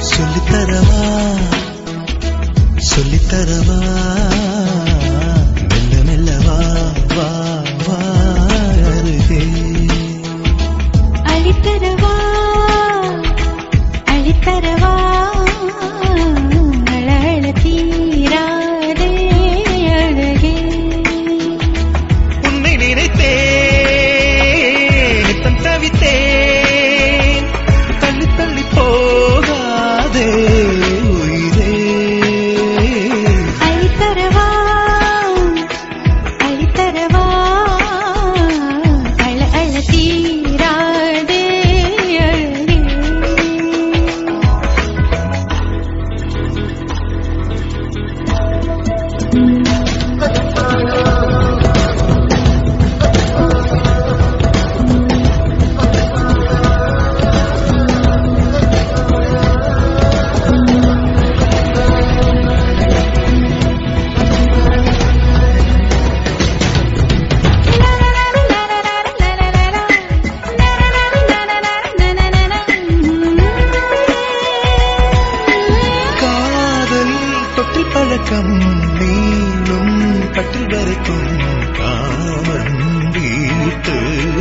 சொல்லித்தரவா? சொல்லித்தரவா?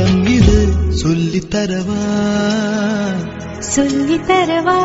இடம் இது சொல்லித்தரவா சொல்லித்தரவா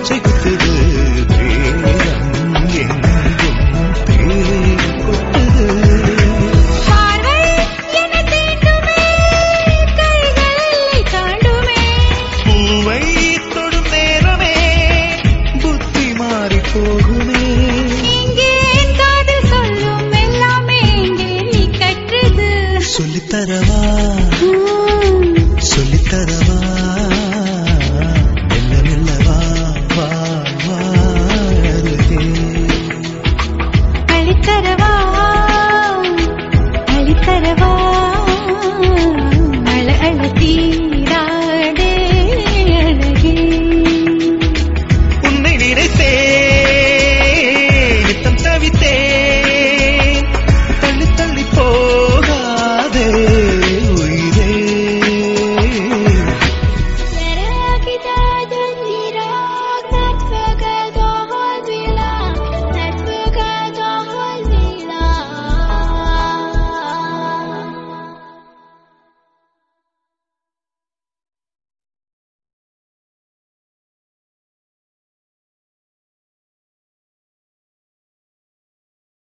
noche